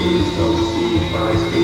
please don't see my